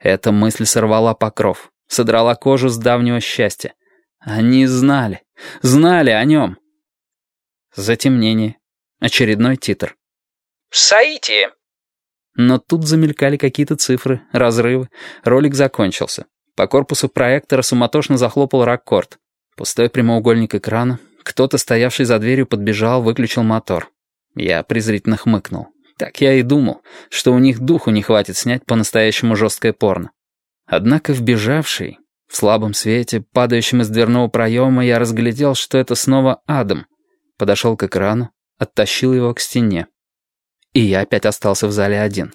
Эта мысль сорвала покров, содрала кожу с давнего счастья. Они знали, знали о нем. Затемнение. Очередной титр. «Саити!» Но тут замелькали какие-то цифры, разрывы. Ролик закончился. По корпусу проектора суматошно захлопал раккорд. Пустой прямоугольник экрана. Кто-то, стоявший за дверью, подбежал, выключил мотор. Я презрительно хмыкнул. Так я и думал, что у них духу не хватит снять по-настоящему жесткое порно. Однако вбежавший, в слабом свете, падающем из дверного проема, я разглядел, что это снова Адам. Подошел к экрану, оттащил его к стене. И я опять остался в зале один.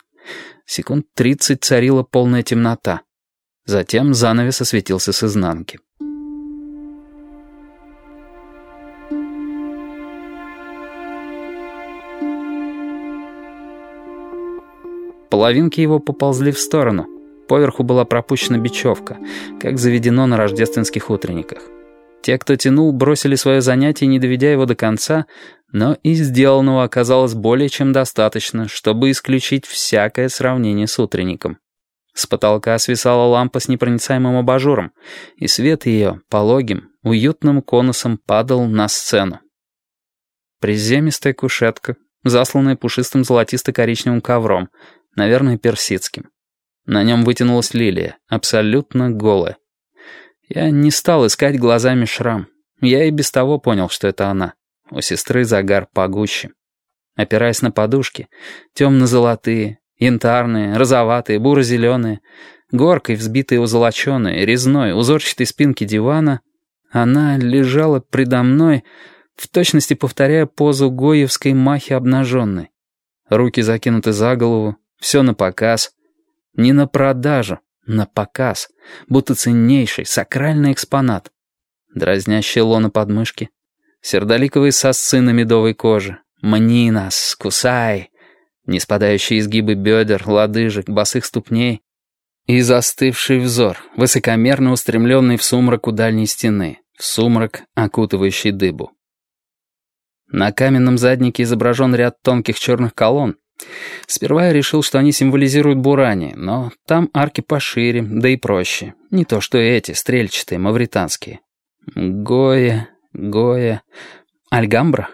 Секунд тридцать царила полная темнота. Затем занавес осветился с изнанки. Половинки его поползли в сторону. Поверху была пропущена бечевка, как заведено на рождественских утренниках. Те, кто тянул, бросили свое занятие, не доведя его до конца, но и сделанного оказалось более чем достаточно, чтобы исключить всякое сравнение с утренником. С потолка свисала лампа с непроницаемым абажуром, и свет ее, пологим, уютным конусом падал на сцену. Приземистая кушетка, засланная пушистым золотисто-коричневым ковром, наверное, персидским. На нем вытянулась лилия, абсолютно голая. Я не стал искать глазами шрам. Я и без того понял, что это она. У сестры загар погуще. Опираясь на подушки, темно-золотые, янтарные, розоватые, буро-зеленые, горкой взбитые узолоченые, резной, узорчатой спинки дивана, она лежала предо мной, в точности повторяя позу гоевской махи обнаженной. Руки закинуты за голову, все на показ. Не на продажу, на показ. Будто ценнейший, сакральный экспонат. Дразнящие лона подмышки. Сердоликовые сосцы на медовой коже. Мни нас, кусай. Не изгибы бедер, лодыжек, босых ступней. И застывший взор, высокомерно устремленный в сумрак у дальней стены, в сумрак, окутывающий дыбу. На каменном заднике изображен ряд тонких черных колонн, Сперва я решил, что они символизируют бурани, но там арки пошире, да и проще. Не то что эти, стрельчатые, мавританские. Гоя, Гоя... Альгамбра?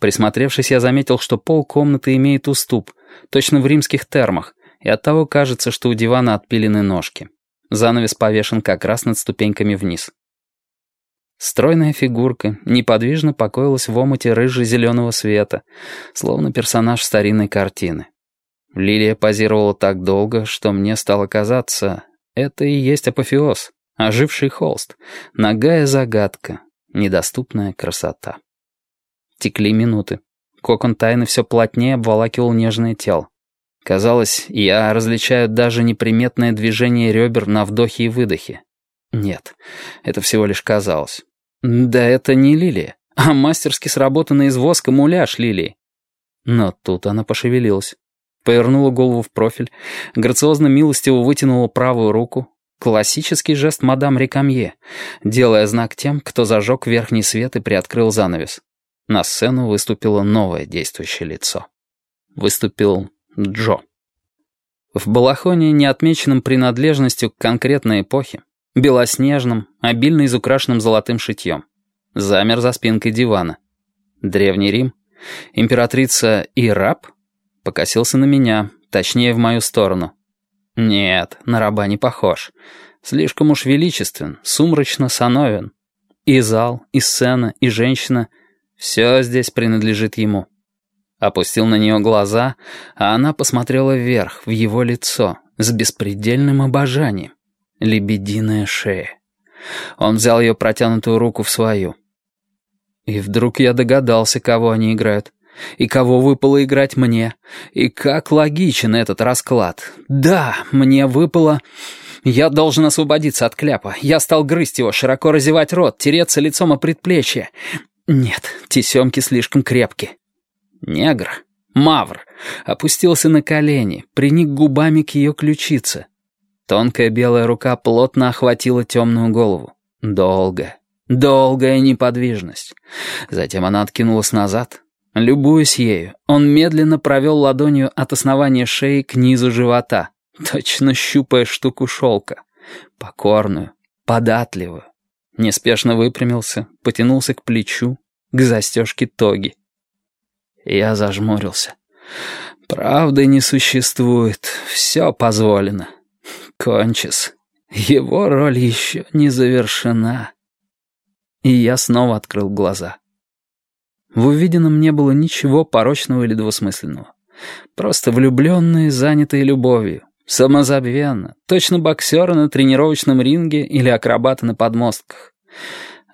Присмотревшись, я заметил, что пол комнаты имеет уступ, точно в римских термах, и оттого кажется, что у дивана отпилены ножки. Занавес повешен как раз над ступеньками вниз. Стройная фигурка неподвижно покоилась в омуте рыже-зеленого света, словно персонаж старинной картины. Лилия позировала так долго, что мне стало казаться, это и есть апофеоз, оживший холст, нагая загадка, недоступная красота. Текли минуты. Кокон тайны все плотнее обволакивал нежное тело. Казалось, я различаю даже неприметное движение ребер на вдохе и выдохе. Нет, это всего лишь казалось. Да это не лилия, а мастерски сработанный из воска муляж лилии. Но тут она пошевелилась. Повернула голову в профиль, грациозно милостиво вытянула правую руку. Классический жест мадам Рекамье, делая знак тем, кто зажег верхний свет и приоткрыл занавес. На сцену выступило новое действующее лицо. Выступил Джо. В балахоне, не отмеченном принадлежностью к конкретной эпохе, Белоснежным, обильно изукрашенным золотым шитьем. Замер за спинкой дивана. Древний Рим. Императрица и раб? Покосился на меня, точнее в мою сторону. Нет, на раба не похож. Слишком уж величествен, сумрачно сановен. И зал, и сцена, и женщина — все здесь принадлежит ему. Опустил на нее глаза, а она посмотрела вверх, в его лицо, с беспредельным обожанием. Лебединая шея. Он взял ее протянутую руку в свою. И вдруг я догадался, кого они играют. И кого выпало играть мне. И как логичен этот расклад. Да, мне выпало... Я должен освободиться от кляпа. Я стал грызть его, широко разевать рот, тереться лицом о предплечье. Нет, тесемки слишком крепки. Негр, мавр, опустился на колени, приник губами к ее ключице. Тонкая белая рука плотно охватила темную голову. Долгая, долгая неподвижность. Затем она откинулась назад. Любуясь ею, он медленно провел ладонью от основания шеи к низу живота, точно щупая штуку шелка, покорную, податливую. Неспешно выпрямился, потянулся к плечу, к застежке тоги. Я зажмурился. Правды не существует, все позволено. Кончис. Его роль еще не завершена. И я снова открыл глаза. В увиденном не было ничего порочного или двусмысленного. Просто влюбленные, занятые любовью. Самозабвенно. Точно боксеры на тренировочном ринге или акробаты на подмостках.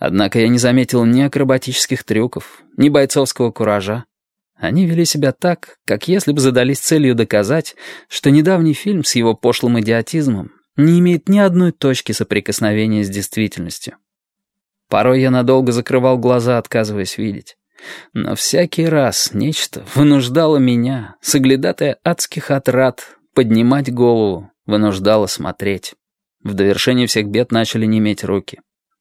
Однако я не заметил ни акробатических трюков, ни бойцовского куража. Они вели себя так, как если бы задались целью доказать, что недавний фильм с его пошлым идиотизмом не имеет ни одной точки соприкосновения с действительностью. Порой я надолго закрывал глаза, отказываясь видеть. Но всякий раз нечто вынуждало меня, соглядатая адских отрад, поднимать голову, вынуждало смотреть. В довершение всех бед начали неметь руки.